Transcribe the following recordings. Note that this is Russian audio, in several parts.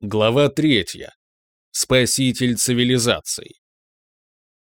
Глава третья. Спаситель цивилизации.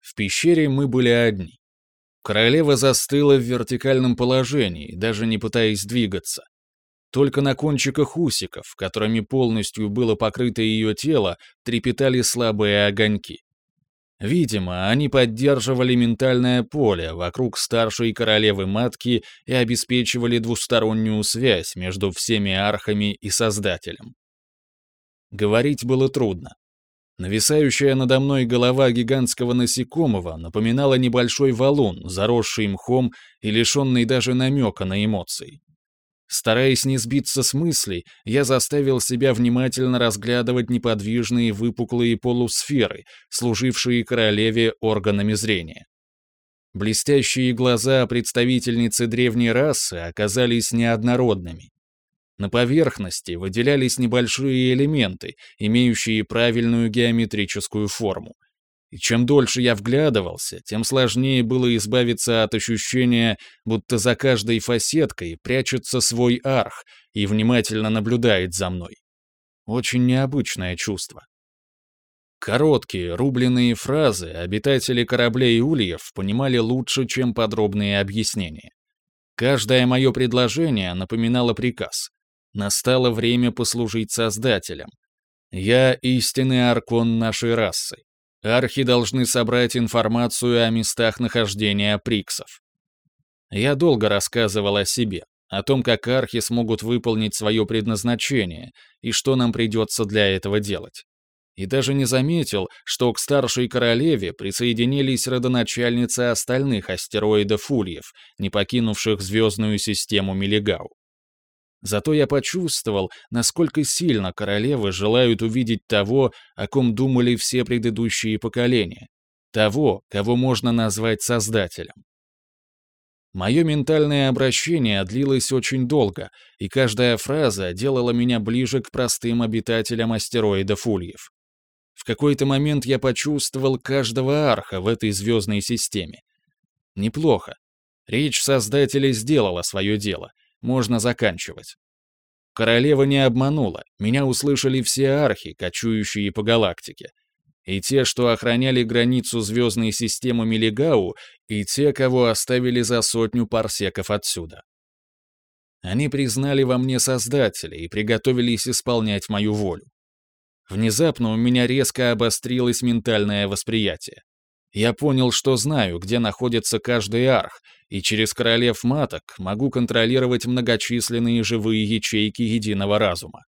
В пещере мы были одни. Королева застыла в вертикальном положении, даже не пытаясь двигаться. Только на кончиках усиков, которыми полностью было покрыто ее тело, трепетали слабые огоньки. Видимо, они поддерживали ментальное поле вокруг старшей королевы-матки и обеспечивали двустороннюю связь между всеми архами и Создателем. Говорить было трудно. Нависающая надо мной голова гигантского насекомого напоминала небольшой валун, заросший мхом и лишенный даже намека на эмоции. Стараясь не сбиться с мыслей, я заставил себя внимательно разглядывать неподвижные выпуклые полусферы, служившие королеве органами зрения. Блестящие глаза представительницы древней расы оказались неоднородными. На поверхности выделялись небольшие элементы, имеющие правильную геометрическую форму. И чем дольше я вглядывался, тем сложнее было избавиться от ощущения, будто за каждой фасеткой прячется свой арх и внимательно наблюдает за мной. Очень необычное чувство. Короткие, рубленые фразы обитатели кораблей Ульев понимали лучше, чем подробные объяснения. Каждое мое предложение напоминало приказ. Настало время послужить Создателям. Я истинный аркон нашей расы. Архи должны собрать информацию о местах нахождения приксов. Я долго рассказывал о себе, о том, как архи смогут выполнить свое предназначение и что нам придется для этого делать. И даже не заметил, что к старшей королеве присоединились родоначальницы остальных астероидов Ульев, не покинувших звездную систему Мелигау. Зато я почувствовал, насколько сильно королевы желают увидеть того, о ком думали все предыдущие поколения. Того, кого можно назвать Создателем. Мое ментальное обращение длилось очень долго, и каждая фраза делала меня ближе к простым обитателям астероидов Ульев. В какой-то момент я почувствовал каждого арха в этой звездной системе. Неплохо. Речь Создателя сделала свое дело, можно заканчивать. Королева не обманула, меня услышали все архи, кочующие по галактике. И те, что охраняли границу звездной системы Мелигау, и те, кого оставили за сотню парсеков отсюда. Они признали во мне Создателя и приготовились исполнять мою волю. Внезапно у меня резко обострилось ментальное восприятие. Я понял, что знаю, где находится каждый арх, и через королев маток могу контролировать многочисленные живые ячейки единого разума.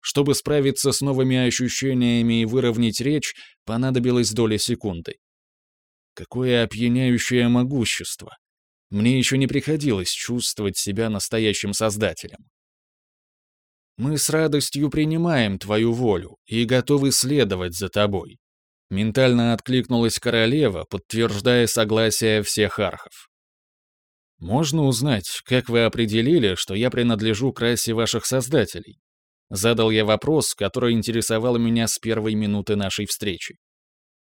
Чтобы справиться с новыми ощущениями и выровнять речь, понадобилась доля секунды. Какое опьяняющее могущество! Мне еще не приходилось чувствовать себя настоящим создателем. Мы с радостью принимаем твою волю и готовы следовать за тобой. Ментально откликнулась королева, подтверждая согласие всех архов. «Можно узнать, как вы определили, что я принадлежу к расе ваших создателей?» Задал я вопрос, который интересовал меня с первой минуты нашей встречи.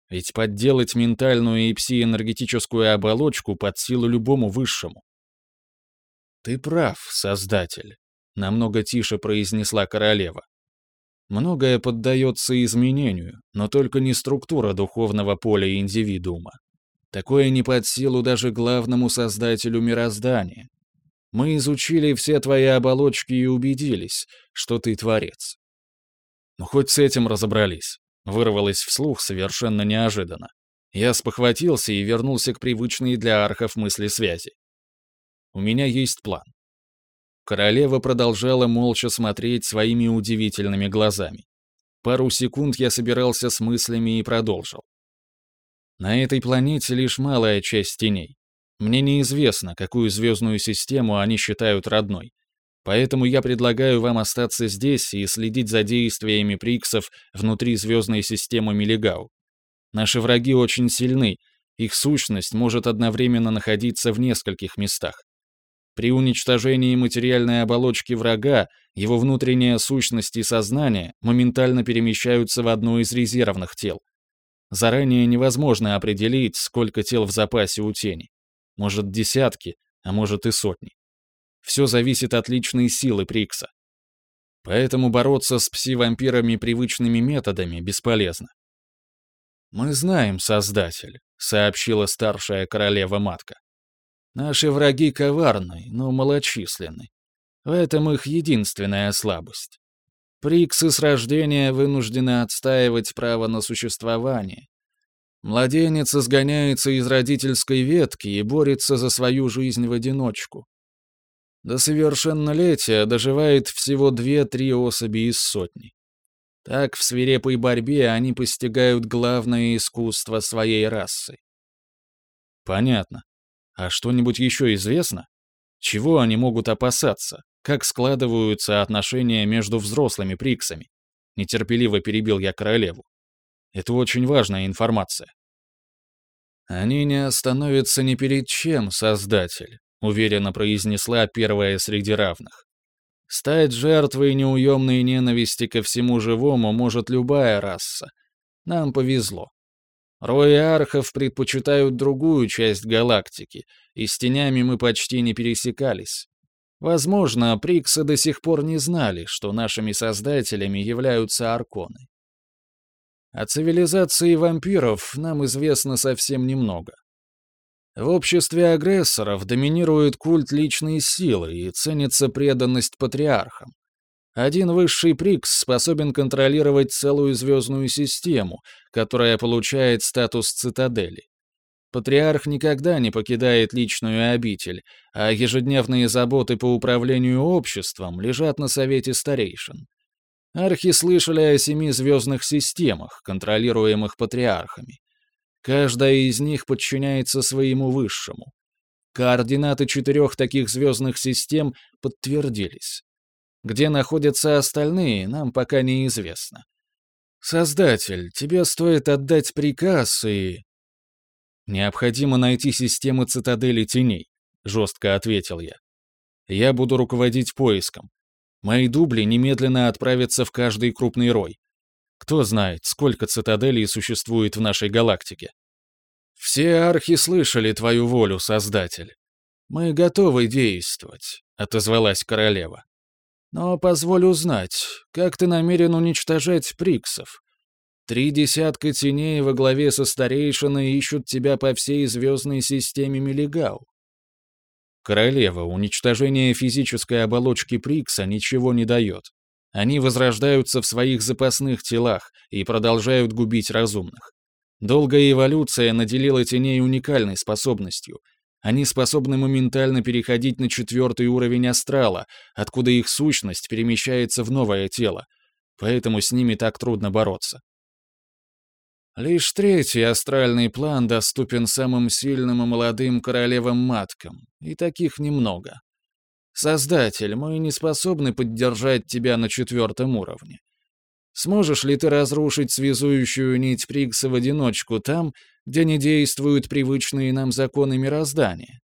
Ведь подделать ментальную и псиэнергетическую оболочку под силу любому высшему. «Ты прав, Создатель», — намного тише произнесла королева. Многое поддается изменению, но только не структура духовного поля индивидуума. Такое не под силу даже главному создателю мироздания. Мы изучили все твои оболочки и убедились, что ты творец. Ну, хоть с этим разобрались. Вырвалось вслух совершенно неожиданно. Я спохватился и вернулся к привычной для архов мысли связи. У меня есть план. Королева продолжала молча смотреть своими удивительными глазами. Пару секунд я собирался с мыслями и продолжил. На этой планете лишь малая часть теней. Мне неизвестно, какую звездную систему они считают родной. Поэтому я предлагаю вам остаться здесь и следить за действиями Приксов внутри звездной системы Мелигау. Наши враги очень сильны, их сущность может одновременно находиться в нескольких местах. При уничтожении материальной оболочки врага его внутренняя сущность и сознание моментально перемещаются в одно из резервных тел. Заранее невозможно определить, сколько тел в запасе у тени. Может, десятки, а может и сотни. Все зависит от личной силы Прикса. Поэтому бороться с пси-вампирами привычными методами бесполезно. «Мы знаем, Создатель», — сообщила старшая королева-матка. «Наши враги коварны, но малочисленны. В этом их единственная слабость. Приксы с рождения вынуждены отстаивать право на существование. Младенец изгоняется из родительской ветки и борется за свою жизнь в одиночку. До совершеннолетия доживает всего две-три особи из сотни. Так в свирепой борьбе они постигают главное искусство своей расы. Понятно. А что-нибудь еще известно? Чего они могут опасаться? Как складываются отношения между взрослыми приксами? Нетерпеливо перебил я королеву. Это очень важная информация. Они не остановятся ни перед чем, Создатель. — уверенно произнесла первая среди равных. «Стать жертвой неуемной ненависти ко всему живому может любая раса. Нам повезло. Рои архов предпочитают другую часть галактики, и с тенями мы почти не пересекались. Возможно, Приксы до сих пор не знали, что нашими создателями являются арконы. О цивилизации вампиров нам известно совсем немного. В обществе агрессоров доминирует культ личной силы и ценится преданность патриархам. Один высший прикс способен контролировать целую звездную систему, которая получает статус цитадели. Патриарх никогда не покидает личную обитель, а ежедневные заботы по управлению обществом лежат на совете старейшин. Архи слышали о семи звездных системах, контролируемых патриархами. Каждая из них подчиняется своему высшему. Координаты четырех таких звездных систем подтвердились. Где находятся остальные, нам пока неизвестно. Создатель, тебе стоит отдать приказ и... Необходимо найти системы цитадели теней, жестко ответил я. Я буду руководить поиском. Мои дубли немедленно отправятся в каждый крупный рой. Кто знает, сколько цитаделей существует в нашей галактике. Все архи слышали твою волю, Создатель. Мы готовы действовать, отозвалась королева. Но позволь узнать, как ты намерен уничтожать приксов? Три десятка теней во главе со старейшиной ищут тебя по всей звездной системе Мелигау. Королева, уничтожение физической оболочки Прикса ничего не дает. Они возрождаются в своих запасных телах и продолжают губить разумных. Долгая эволюция наделила теней уникальной способностью. Они способны моментально переходить на четвертый уровень астрала, откуда их сущность перемещается в новое тело. Поэтому с ними так трудно бороться. Лишь третий астральный план доступен самым сильным и молодым королевам-маткам, и таких немного. Создатель, мы не способны поддержать тебя на четвертом уровне. Сможешь ли ты разрушить связующую нить Пригса в одиночку там, где не действуют привычные нам законы мироздания?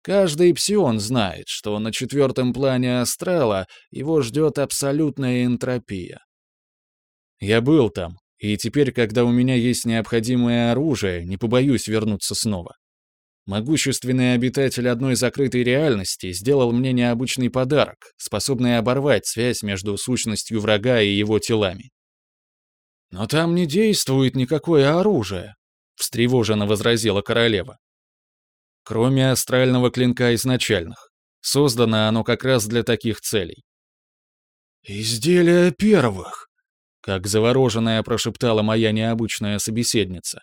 Каждый псион знает, что на четвертом плане астрала его ждет абсолютная энтропия. Я был там, и теперь, когда у меня есть необходимое оружие, не побоюсь вернуться снова. Могущественный обитатель одной закрытой реальности сделал мне необычный подарок, способный оборвать связь между сущностью врага и его телами. «Но там не действует никакое оружие», — встревоженно возразила королева. «Кроме астрального клинка изначальных. Создано оно как раз для таких целей». «Изделие первых», — как завороженная прошептала моя необычная собеседница.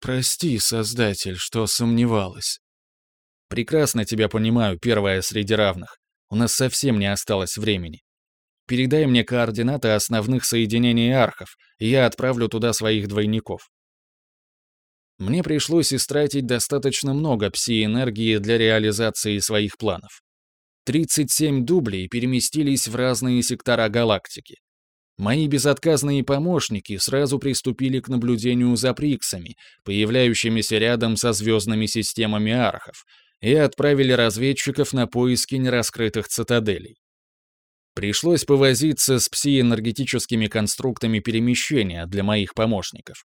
Прости, Создатель, что сомневалась. Прекрасно тебя понимаю, первая среди равных. У нас совсем не осталось времени. Передай мне координаты основных соединений архов, и я отправлю туда своих двойников. Мне пришлось истратить достаточно много пси-энергии для реализации своих планов. 37 дублей переместились в разные сектора галактики. Мои безотказные помощники сразу приступили к наблюдению за приксами, появляющимися рядом со звездными системами архов, и отправили разведчиков на поиски нераскрытых цитаделей. Пришлось повозиться с пси-энергетическими конструктами перемещения для моих помощников.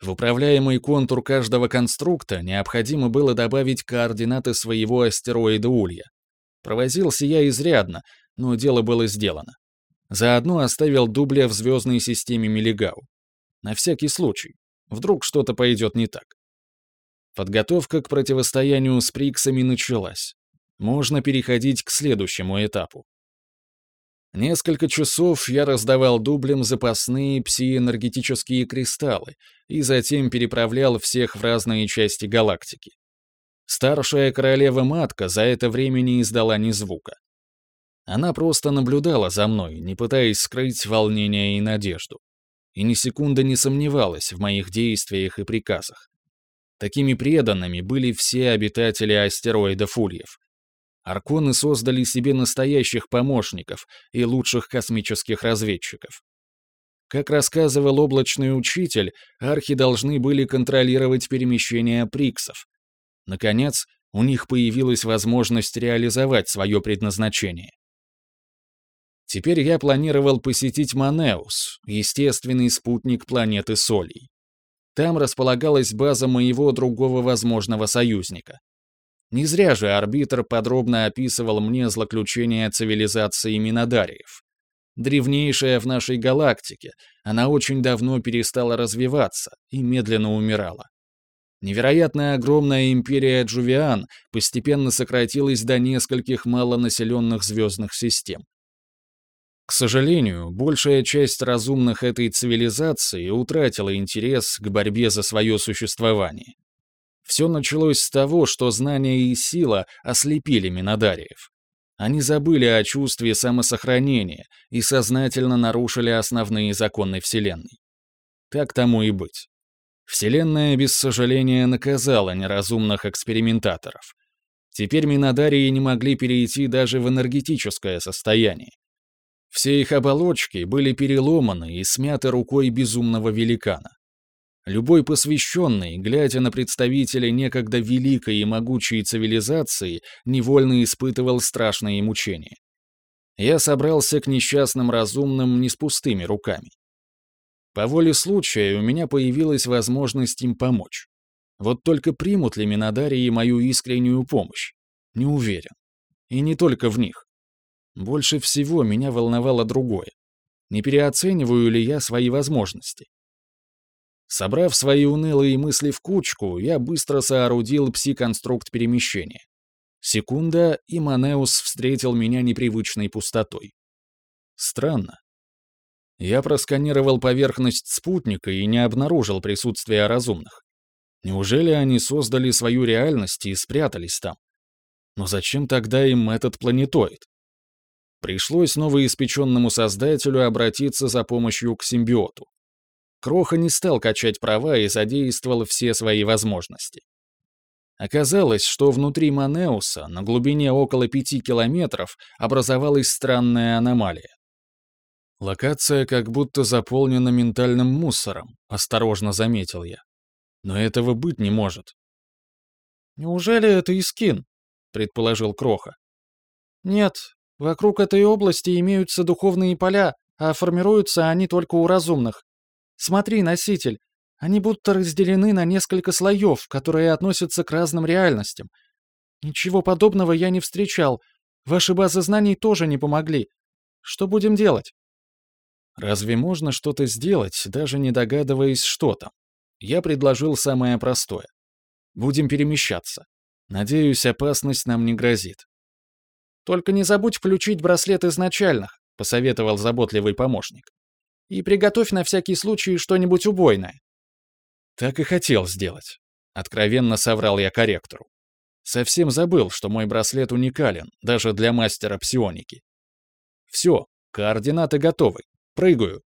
В управляемый контур каждого конструкта необходимо было добавить координаты своего астероида Улья. Провозился я изрядно, но дело было сделано. Заодно оставил дубля в звездной системе Мелигау. На всякий случай. Вдруг что-то пойдет не так. Подготовка к противостоянию с Приксами началась. Можно переходить к следующему этапу. Несколько часов я раздавал дублям запасные псиэнергетические кристаллы и затем переправлял всех в разные части галактики. Старшая королева-матка за это время не издала ни звука. Она просто наблюдала за мной, не пытаясь скрыть волнение и надежду. И ни секунды не сомневалась в моих действиях и приказах. Такими преданными были все обитатели астероида Фульев. Арконы создали себе настоящих помощников и лучших космических разведчиков. Как рассказывал облачный учитель, архи должны были контролировать перемещение приксов. Наконец, у них появилась возможность реализовать свое предназначение. Теперь я планировал посетить Манеус, естественный спутник планеты Солей. Там располагалась база моего другого возможного союзника. Не зря же арбитр подробно описывал мне злоключения цивилизации Минодариев. Древнейшая в нашей галактике, она очень давно перестала развиваться и медленно умирала. Невероятно огромная империя Джувиан постепенно сократилась до нескольких малонаселенных звездных систем. К сожалению, большая часть разумных этой цивилизации утратила интерес к борьбе за свое существование. Все началось с того, что знания и сила ослепили Минодариев. Они забыли о чувстве самосохранения и сознательно нарушили основные законы Вселенной. Так тому и быть. Вселенная без сожаления наказала неразумных экспериментаторов. Теперь Минодарии не могли перейти даже в энергетическое состояние. Все их оболочки были переломаны и смяты рукой безумного великана. Любой посвященный, глядя на представителей некогда великой и могучей цивилизации, невольно испытывал страшные мучения. Я собрался к несчастным разумным не с пустыми руками. По воле случая у меня появилась возможность им помочь. Вот только примут ли Минодарии мою искреннюю помощь? Не уверен. И не только в них. Больше всего меня волновало другое. Не переоцениваю ли я свои возможности? Собрав свои унылые мысли в кучку, я быстро соорудил пси-конструкт перемещения. Секунда, и Манеус встретил меня непривычной пустотой. Странно. Я просканировал поверхность спутника и не обнаружил присутствия разумных. Неужели они создали свою реальность и спрятались там? Но зачем тогда им этот планетоид? Пришлось новоиспеченному создателю обратиться за помощью к симбиоту. Кроха не стал качать права и задействовал все свои возможности. Оказалось, что внутри Манеуса, на глубине около пяти километров, образовалась странная аномалия. Локация как будто заполнена ментальным мусором, осторожно заметил я. Но этого быть не может. «Неужели это Искин?» — предположил Кроха. «Нет, Вокруг этой области имеются духовные поля, а формируются они только у разумных. Смотри, носитель, они будто разделены на несколько слоев, которые относятся к разным реальностям. Ничего подобного я не встречал. Ваши базы знаний тоже не помогли. Что будем делать? Разве можно что-то сделать, даже не догадываясь, что там? Я предложил самое простое. Будем перемещаться. Надеюсь, опасность нам не грозит. Только не забудь включить браслет изначальных», — посоветовал заботливый помощник. «И приготовь на всякий случай что-нибудь убойное». Так и хотел сделать. Откровенно соврал я корректору. Совсем забыл, что мой браслет уникален, даже для мастера псионики. Все, координаты готовы. Прыгаю.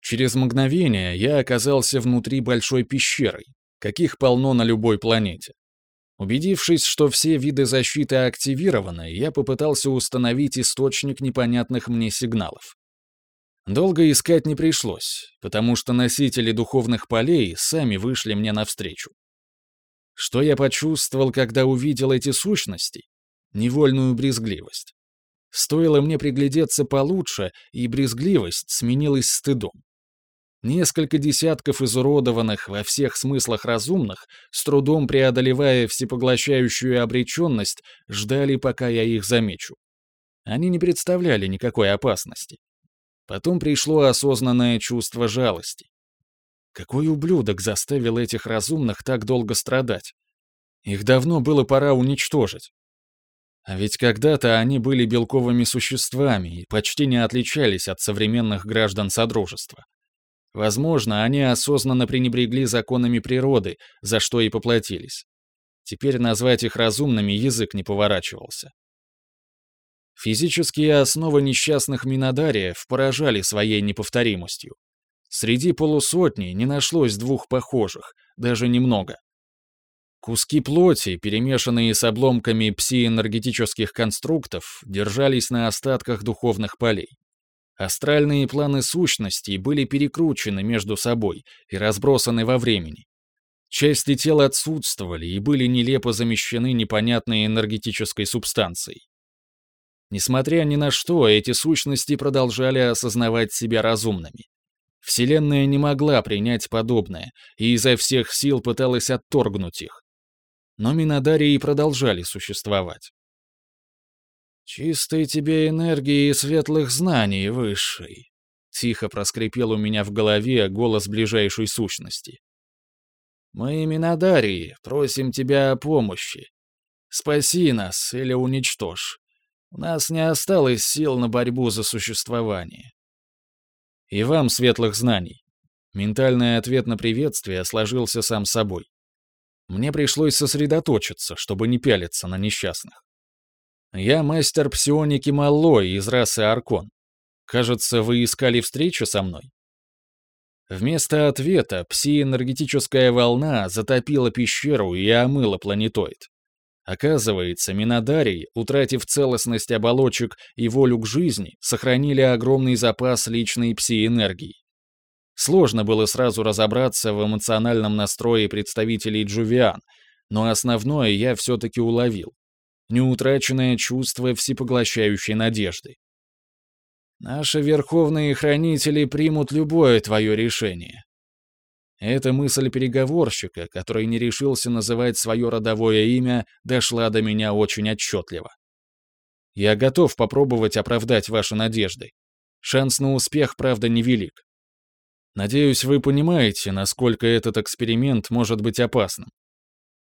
Через мгновение я оказался внутри большой пещеры, каких полно на любой планете. Убедившись, что все виды защиты активированы, я попытался установить источник непонятных мне сигналов. Долго искать не пришлось, потому что носители духовных полей сами вышли мне навстречу. Что я почувствовал, когда увидел эти сущности? Невольную брезгливость. Стоило мне приглядеться получше, и брезгливость сменилась стыдом. Несколько десятков изуродованных во всех смыслах разумных, с трудом преодолевая всепоглощающую обреченность, ждали, пока я их замечу. Они не представляли никакой опасности. Потом пришло осознанное чувство жалости. Какой ублюдок заставил этих разумных так долго страдать? Их давно было пора уничтожить. А ведь когда-то они были белковыми существами и почти не отличались от современных граждан Содружества. Возможно, они осознанно пренебрегли законами природы, за что и поплатились. Теперь назвать их разумными язык не поворачивался. Физические основы несчастных минодариев поражали своей неповторимостью. Среди полусотни не нашлось двух похожих, даже немного. Куски плоти, перемешанные с обломками псиэнергетических конструктов, держались на остатках духовных полей. Астральные планы сущностей были перекручены между собой и разбросаны во времени. Части тел отсутствовали и были нелепо замещены непонятной энергетической субстанцией. Несмотря ни на что, эти сущности продолжали осознавать себя разумными. Вселенная не могла принять подобное и изо всех сил пыталась отторгнуть их. Но Минодарии продолжали существовать. «Чистой тебе энергии и светлых знаний, Высший», — тихо проскрипел у меня в голове голос ближайшей сущности. «Мы, Минодарии, просим тебя о помощи. Спаси нас или уничтожь. У нас не осталось сил на борьбу за существование. И вам светлых знаний. Ментальный ответ на приветствие сложился сам собой. Мне пришлось сосредоточиться, чтобы не пялиться на несчастных. Я мастер псионики Маллой из расы Аркон. Кажется, вы искали встречу со мной? Вместо ответа пси-энергетическая волна затопила пещеру и омыла планетоид. Оказывается, Минодарий, утратив целостность оболочек и волю к жизни, сохранили огромный запас личной пси-энергии. Сложно было сразу разобраться в эмоциональном настрое представителей Джувиан, но основное я все-таки уловил. Неутраченное чувство всепоглощающей надежды. Наши верховные хранители примут любое твое решение. Эта мысль переговорщика, который не решился называть свое родовое имя, дошла до меня очень отчетливо. Я готов попробовать оправдать ваши надежды. Шанс на успех, правда, невелик. Надеюсь, вы понимаете, насколько этот эксперимент может быть опасным.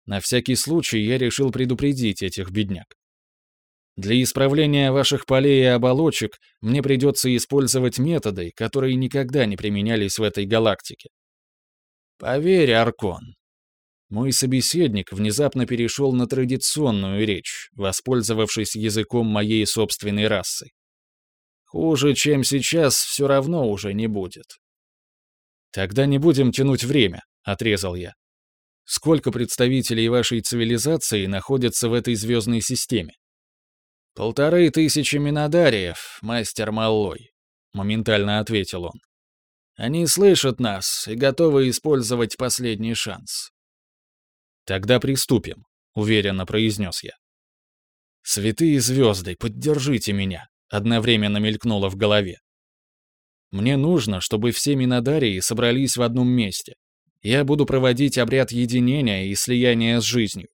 На всякий случай я решил предупредить этих бедняк. Для исправления ваших полей и оболочек мне придется использовать методы, которые никогда не применялись в этой галактике. Поверь, Аркон. Мой собеседник внезапно перешел на традиционную речь, воспользовавшись языком моей собственной расы. Хуже, чем сейчас, все равно уже не будет. Тогда не будем тянуть время, отрезал я. Сколько представителей вашей цивилизации находятся в этой звездной системе? Полторы тысячи минодариев, мастер Маллой, моментально ответил он. Они слышат нас и готовы использовать последний шанс. Тогда приступим, уверенно произнес я. Святые звезды, поддержите меня, одновременно мелькнуло в голове. Мне нужно, чтобы все минодарии собрались в одном месте. Я буду проводить обряд единения и слияния с жизнью.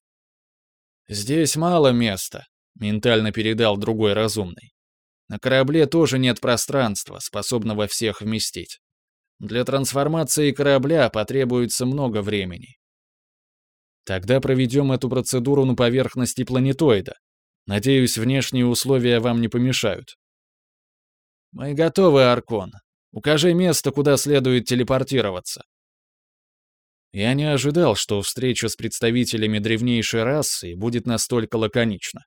Здесь мало места, ментально передал другой разумный. На корабле тоже нет пространства, способного всех вместить. Для трансформации корабля потребуется много времени. Тогда проведем эту процедуру на поверхности планетоида. Надеюсь, внешние условия вам не помешают. Мы готовы, Аркон. Укажи место, куда следует телепортироваться. Я не ожидал, что встреча с представителями древнейшей расы будет настолько лаконична.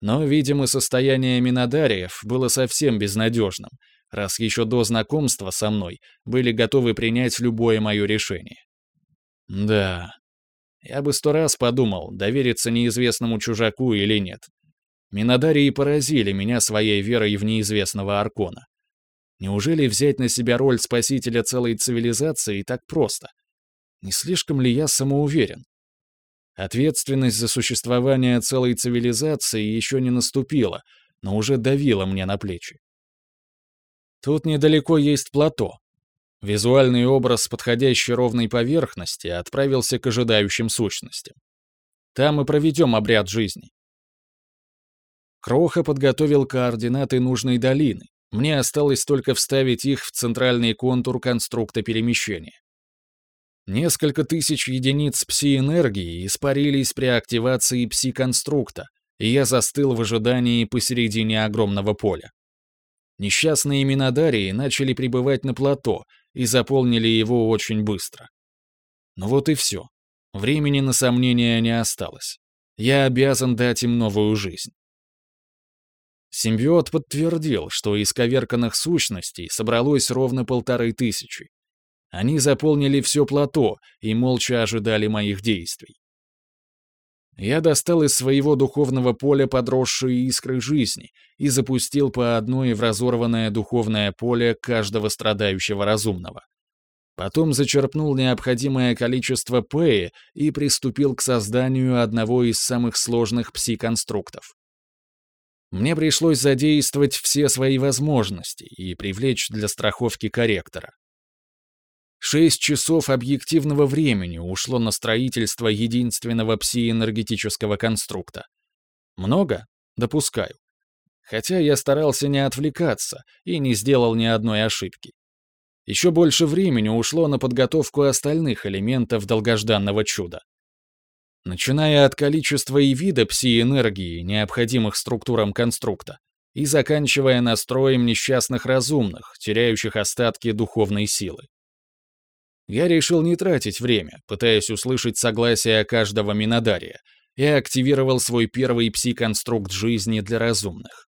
Но, видимо, состояние Минодариев было совсем безнадежным, раз еще до знакомства со мной были готовы принять любое мое решение. Да, я бы сто раз подумал, довериться неизвестному чужаку или нет. Минодарии поразили меня своей верой в неизвестного Аркона. Неужели взять на себя роль спасителя целой цивилизации так просто? Не слишком ли я самоуверен? Ответственность за существование целой цивилизации еще не наступила, но уже давила мне на плечи. Тут недалеко есть плато. Визуальный образ подходящей ровной поверхности отправился к ожидающим сущностям. Там мы проведем обряд жизни. Кроха подготовил координаты нужной долины. Мне осталось только вставить их в центральный контур конструкта перемещения. Несколько тысяч единиц пси-энергии испарились при активации пси-конструкта, и я застыл в ожидании посередине огромного поля. Несчастные Минодарии начали прибывать на плато и заполнили его очень быстро. Ну вот и все. Времени на сомнения не осталось. Я обязан дать им новую жизнь. Симбиот подтвердил, что из коверканных сущностей собралось ровно полторы тысячи. Они заполнили все плато и молча ожидали моих действий. Я достал из своего духовного поля подросшие искры жизни и запустил по одной в разорванное духовное поле каждого страдающего разумного. Потом зачерпнул необходимое количество пэи и приступил к созданию одного из самых сложных пси-конструктов. Мне пришлось задействовать все свои возможности и привлечь для страховки корректора. Шесть часов объективного времени ушло на строительство единственного псиэнергетического конструкта. Много? Допускаю. Хотя я старался не отвлекаться и не сделал ни одной ошибки. Еще больше времени ушло на подготовку остальных элементов долгожданного чуда. Начиная от количества и вида пси-энергии, необходимых структурам конструкта, и заканчивая настроем несчастных разумных, теряющих остатки духовной силы. Я решил не тратить время, пытаясь услышать согласие каждого Минодария, и активировал свой первый пси-конструкт жизни для разумных.